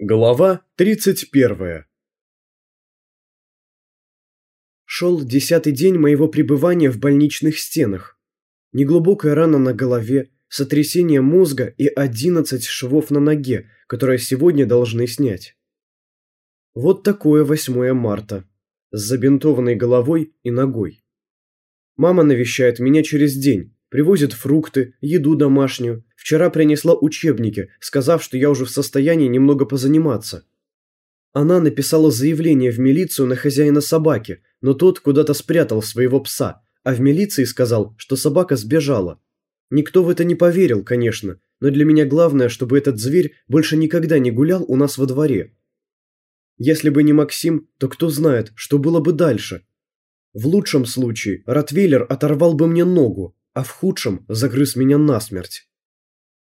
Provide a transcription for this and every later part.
Глава 31 Шел десятый день моего пребывания в больничных стенах. Неглубокая рана на голове, сотрясение мозга и одиннадцать швов на ноге, которые сегодня должны снять. Вот такое 8 марта. С забинтованной головой и ногой. Мама навещает меня через день, привозит фрукты, еду домашнюю, Вчера принесла учебники, сказав, что я уже в состоянии немного позаниматься. Она написала заявление в милицию на хозяина собаки, но тот куда-то спрятал своего пса, а в милиции сказал, что собака сбежала. Никто в это не поверил, конечно, но для меня главное, чтобы этот зверь больше никогда не гулял у нас во дворе. Если бы не Максим, то кто знает, что было бы дальше. В лучшем случае Ротвейлер оторвал бы мне ногу, а в худшем загрыз меня насмерть.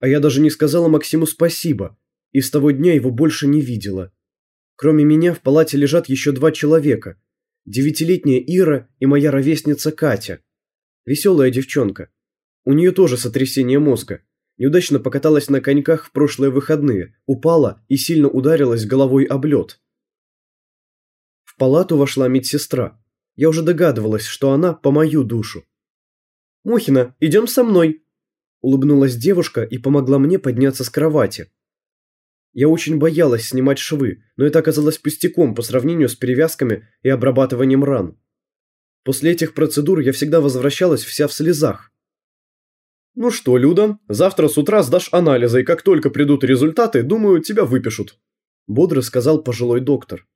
А я даже не сказала Максиму спасибо, и с того дня его больше не видела. Кроме меня в палате лежат еще два человека. Девятилетняя Ира и моя ровесница Катя. Веселая девчонка. У нее тоже сотрясение мозга. Неудачно покаталась на коньках в прошлые выходные, упала и сильно ударилась головой об лед. В палату вошла медсестра. Я уже догадывалась, что она по мою душу. «Мухина, идем со мной», Улыбнулась девушка и помогла мне подняться с кровати. Я очень боялась снимать швы, но это оказалось пустяком по сравнению с перевязками и обрабатыванием ран. После этих процедур я всегда возвращалась вся в слезах. «Ну что, Люда, завтра с утра сдашь анализы, и как только придут результаты, думаю, тебя выпишут», – бодро сказал пожилой доктор.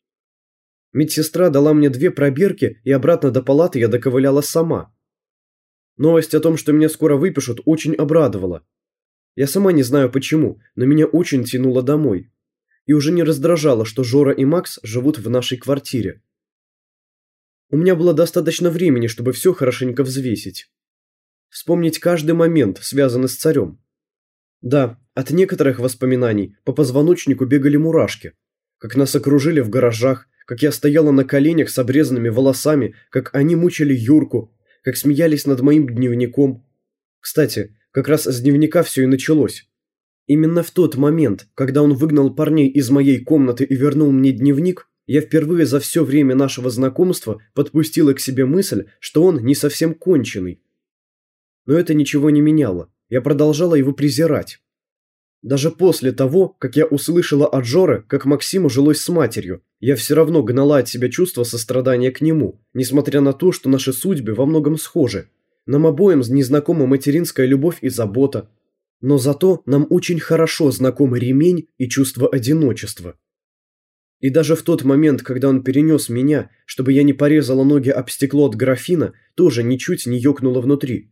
Медсестра дала мне две пробирки, и обратно до палаты я доковыляла сама. Новость о том, что меня скоро выпишут, очень обрадовала. Я сама не знаю почему, но меня очень тянуло домой. И уже не раздражало, что Жора и Макс живут в нашей квартире. У меня было достаточно времени, чтобы все хорошенько взвесить. Вспомнить каждый момент, связанный с царем. Да, от некоторых воспоминаний по позвоночнику бегали мурашки. Как нас окружили в гаражах, как я стояла на коленях с обрезанными волосами, как они мучили Юрку, как смеялись над моим дневником. Кстати, как раз с дневника все и началось. Именно в тот момент, когда он выгнал парней из моей комнаты и вернул мне дневник, я впервые за все время нашего знакомства подпустила к себе мысль, что он не совсем конченый. Но это ничего не меняло. Я продолжала его презирать. Даже после того, как я услышала от Жоры, как Максиму жилось с матерью, я все равно гнала от себя чувство сострадания к нему, несмотря на то, что наши судьбы во многом схожи. Нам обоим незнакома материнская любовь и забота. Но зато нам очень хорошо знакомы ремень и чувство одиночества. И даже в тот момент, когда он перенес меня, чтобы я не порезала ноги об стекло от графина, тоже ничуть не ёкнуло внутри.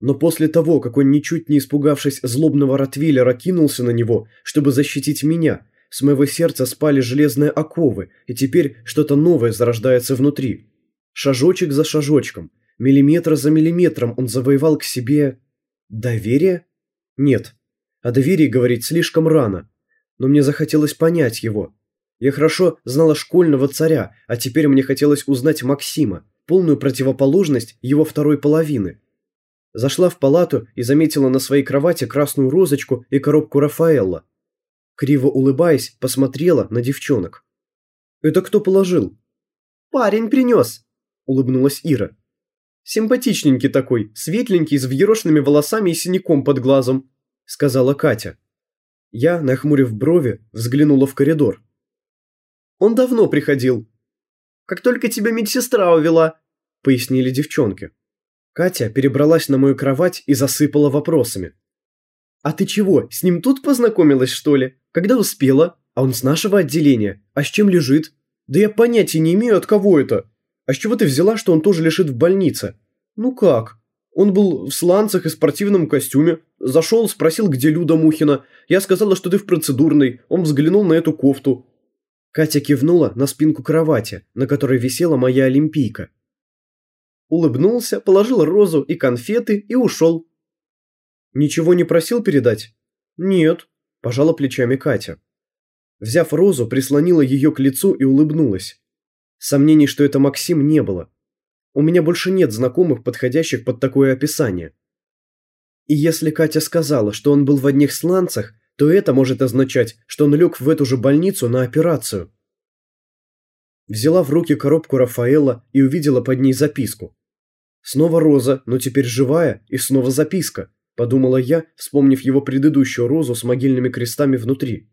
Но после того, как он, ничуть не испугавшись злобного ротвейлера, кинулся на него, чтобы защитить меня, с моего сердца спали железные оковы, и теперь что-то новое зарождается внутри. Шажочек за шажочком, миллиметр за миллиметром он завоевал к себе... Доверие? Нет. О доверии говорить слишком рано. Но мне захотелось понять его. Я хорошо знала школьного царя, а теперь мне хотелось узнать Максима, полную противоположность его второй половины – Зашла в палату и заметила на своей кровати красную розочку и коробку Рафаэлла. Криво улыбаясь, посмотрела на девчонок. «Это кто положил?» «Парень принес», – улыбнулась Ира. «Симпатичненький такой, светленький, с взъерошенными волосами и синяком под глазом», – сказала Катя. Я, нахмурив брови, взглянула в коридор. «Он давно приходил. Как только тебя медсестра увела», – пояснили девчонки. Катя перебралась на мою кровать и засыпала вопросами. «А ты чего, с ним тут познакомилась, что ли? Когда успела? А он с нашего отделения. А с чем лежит? Да я понятия не имею, от кого это. А с чего ты взяла, что он тоже лежит в больнице? Ну как? Он был в сланцах и спортивном костюме. Зашел, спросил, где Люда Мухина. Я сказала, что ты в процедурной. Он взглянул на эту кофту». Катя кивнула на спинку кровати, на которой висела моя олимпийка. Улыбнулся, положил розу и конфеты и ушел. «Ничего не просил передать?» «Нет», – пожала плечами Катя. Взяв розу, прислонила ее к лицу и улыбнулась. Сомнений, что это Максим, не было. У меня больше нет знакомых, подходящих под такое описание. И если Катя сказала, что он был в одних сланцах, то это может означать, что он лег в эту же больницу на операцию. Взяла в руки коробку Рафаэла и увидела под ней записку. Снова роза, но теперь живая, и снова записка, подумала я, вспомнив его предыдущую розу с могильными крестами внутри.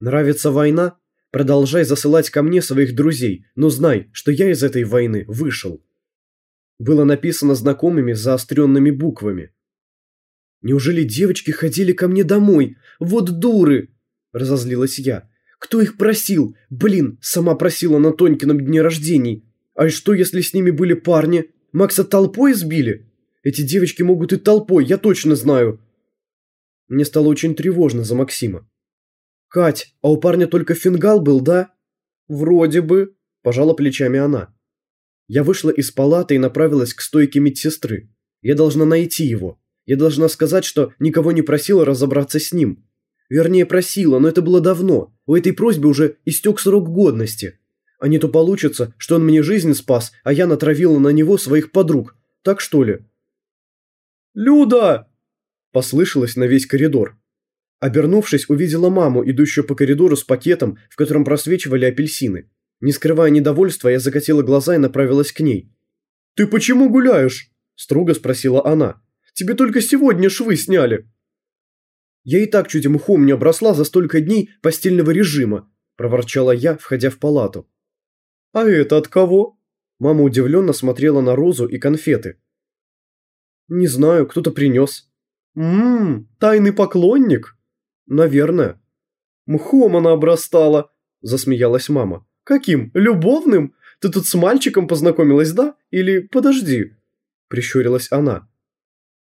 Нравится война? Продолжай засылать ко мне своих друзей, но знай, что я из этой войны вышел. Было написано знакомыми заостренными буквами. Неужели девочки ходили ко мне домой? Вот дуры! Разозлилась я. Кто их просил? Блин, сама просила на Тонькином дне рождения. А что, если с ними были парни? Макса толпой сбили? Эти девочки могут и толпой, я точно знаю. Мне стало очень тревожно за Максима. «Кать, а у парня только фингал был, да?» «Вроде бы», – пожала плечами она. Я вышла из палаты и направилась к стойке медсестры. Я должна найти его. Я должна сказать, что никого не просила разобраться с ним. Вернее, просила, но это было давно. У этой просьбы уже истек срок годности. А не то получится, что он мне жизнь спас, а я натравила на него своих подруг. Так что ли? «Люда!» – послышалось на весь коридор. Обернувшись, увидела маму, идущую по коридору с пакетом, в котором просвечивали апельсины. Не скрывая недовольства, я закатила глаза и направилась к ней. «Ты почему гуляешь?» – строго спросила она. «Тебе только сегодня швы сняли». «Я и так чуть мхом не обросла за столько дней постельного режима», – проворчала я, входя в палату. «А это от кого?» Мама удивленно смотрела на розу и конфеты. «Не знаю, кто-то принес». «Ммм, тайный поклонник?» «Наверное». «Мхом она обрастала», – засмеялась мама. «Каким? Любовным? Ты тут с мальчиком познакомилась, да? Или подожди?» – прищурилась она.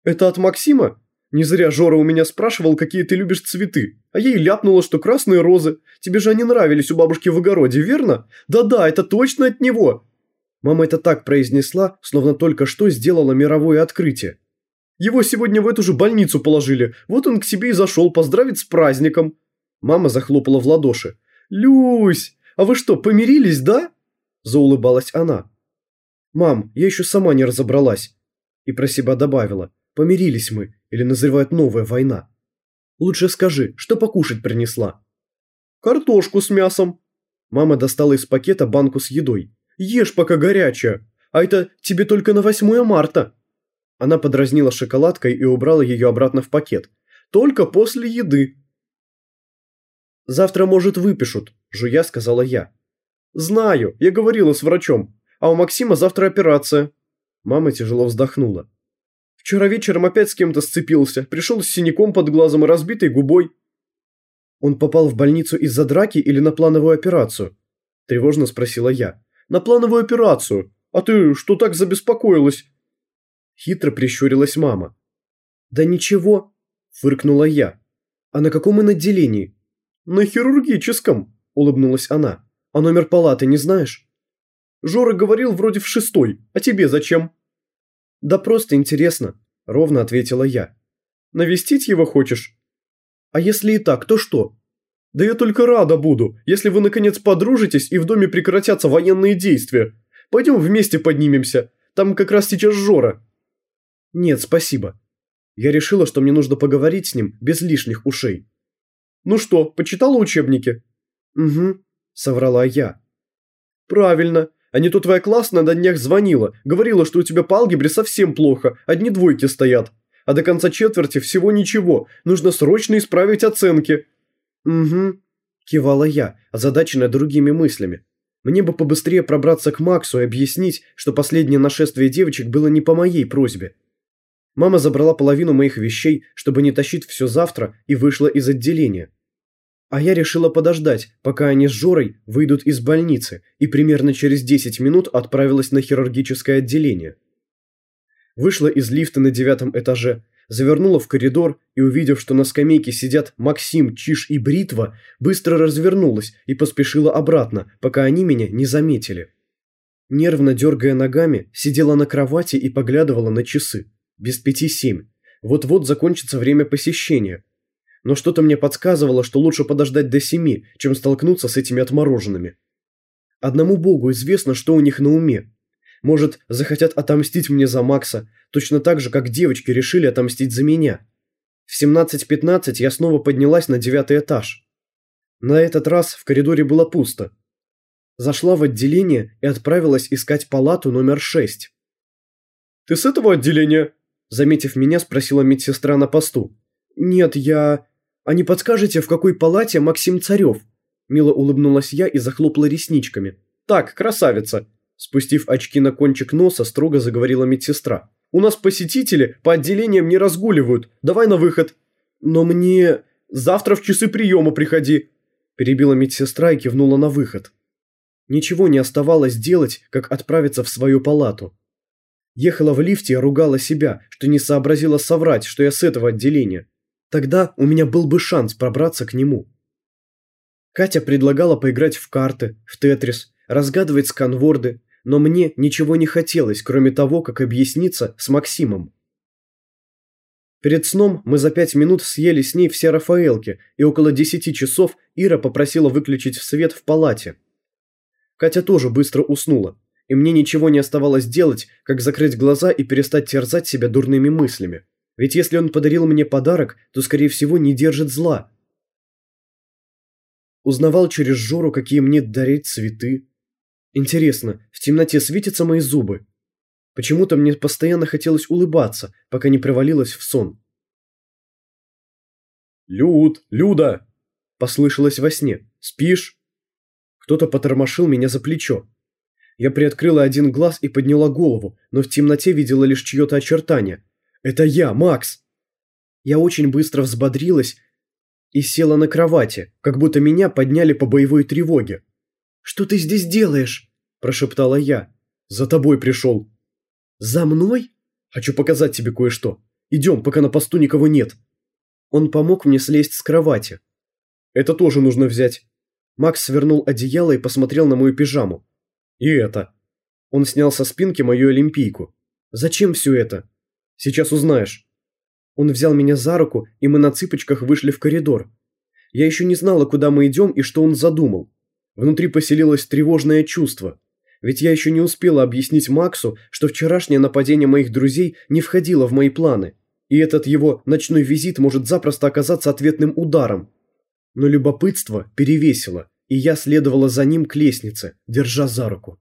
«Это от Максима? Не зря Жора у меня спрашивал, какие ты любишь цветы. А ей ляпнула, что красные розы. Тебе же они нравились у бабушки в огороде, верно? Да-да, это точно от него!» Мама это так произнесла, словно только что сделала мировое открытие. Его сегодня в эту же больницу положили. Вот он к себе и зашел поздравить с праздником». Мама захлопала в ладоши. «Люсь, а вы что, помирились, да?» Заулыбалась она. «Мам, я еще сама не разобралась». И про себя добавила. «Помирились мы, или назревает новая война?» «Лучше скажи, что покушать принесла?» «Картошку с мясом». Мама достала из пакета банку с едой. «Ешь, пока горячая. А это тебе только на 8 марта». Она подразнила шоколадкой и убрала ее обратно в пакет. «Только после еды». «Завтра, может, выпишут», – жуя сказала я. «Знаю, я говорила с врачом. А у Максима завтра операция». Мама тяжело вздохнула. «Вчера вечером опять с кем-то сцепился, пришел с синяком под глазом и разбитой губой». «Он попал в больницу из-за драки или на плановую операцию?» – тревожно спросила я. «На плановую операцию. А ты что так забеспокоилась? Хитро прищурилась мама. «Да ничего», – фыркнула я. «А на каком он отделении?» «На хирургическом», – улыбнулась она. «А номер палаты не знаешь?» «Жора говорил вроде в шестой, а тебе зачем?» «Да просто интересно», – ровно ответила я. «Навестить его хочешь?» «А если и так, то что?» «Да я только рада буду, если вы наконец подружитесь и в доме прекратятся военные действия. Пойдем вместе поднимемся, там как раз сейчас Жора». «Нет, спасибо. Я решила, что мне нужно поговорить с ним без лишних ушей». «Ну что, почитала учебники?» «Угу», – соврала я. «Правильно. А не то твоя классная на днях звонила, говорила, что у тебя по алгебре совсем плохо, одни двойки стоят. А до конца четверти всего ничего, нужно срочно исправить оценки». «Угу», – кивала я, озадаченная другими мыслями. Мне бы побыстрее пробраться к Максу и объяснить, что последнее нашествие девочек было не по моей просьбе. Мама забрала половину моих вещей, чтобы не тащить все завтра, и вышла из отделения. А я решила подождать, пока они с Жорой выйдут из больницы, и примерно через 10 минут отправилась на хирургическое отделение. Вышла из лифта на девятом этаже, завернула в коридор и, увидев, что на скамейке сидят Максим, Чиш и Бритва, быстро развернулась и поспешила обратно, пока они меня не заметили. Нервно дергая ногами, сидела на кровати и поглядывала на часы. Без пяти семь. Вот-вот закончится время посещения. Но что-то мне подсказывало, что лучше подождать до семи, чем столкнуться с этими отмороженными. Одному богу известно, что у них на уме. Может, захотят отомстить мне за Макса, точно так же, как девочки решили отомстить за меня. В 17.15 я снова поднялась на девятый этаж. На этот раз в коридоре было пусто. Зашла в отделение и отправилась искать палату номер 6. «Ты с этого отделения?» Заметив меня, спросила медсестра на посту. «Нет, я...» «А не подскажете, в какой палате Максим Царев?» Мило улыбнулась я и захлопала ресничками. «Так, красавица!» Спустив очки на кончик носа, строго заговорила медсестра. «У нас посетители по отделениям не разгуливают. Давай на выход». «Но мне...» «Завтра в часы приема приходи», – перебила медсестра и кивнула на выход. Ничего не оставалось делать, как отправиться в свою палату. Ехала в лифте и ругала себя, что не сообразила соврать, что я с этого отделения. Тогда у меня был бы шанс пробраться к нему. Катя предлагала поиграть в карты, в тетрис, разгадывать сканворды, но мне ничего не хотелось, кроме того, как объясниться с Максимом. Перед сном мы за пять минут съели с ней все Рафаэлки, и около десяти часов Ира попросила выключить свет в палате. Катя тоже быстро уснула, и мне ничего не оставалось делать, как закрыть глаза и перестать терзать себя дурными мыслями. Ведь если он подарил мне подарок, то, скорее всего, не держит зла. Узнавал через Жору, какие мне дарить цветы. Интересно, в темноте светятся мои зубы? Почему-то мне постоянно хотелось улыбаться, пока не провалилась в сон. «Люд! Люда!» – послышалось во сне. «Спишь?» Кто-то потормошил меня за плечо. Я приоткрыла один глаз и подняла голову, но в темноте видела лишь чье-то очертание. «Это я, Макс!» Я очень быстро взбодрилась и села на кровати, как будто меня подняли по боевой тревоге. «Что ты здесь делаешь?» – прошептала я. «За тобой пришел». «За мной?» «Хочу показать тебе кое-что. Идем, пока на посту никого нет». Он помог мне слезть с кровати. «Это тоже нужно взять». Макс свернул одеяло и посмотрел на мою пижаму. «И это». Он снял со спинки мою олимпийку. «Зачем все это?» «Сейчас узнаешь». Он взял меня за руку, и мы на цыпочках вышли в коридор. Я еще не знала, куда мы идем и что он задумал. Внутри поселилось тревожное чувство. Ведь я еще не успела объяснить Максу, что вчерашнее нападение моих друзей не входило в мои планы. И этот его ночной визит может запросто оказаться ответным ударом. Но любопытство перевесило, и я следовала за ним к лестнице, держа за руку.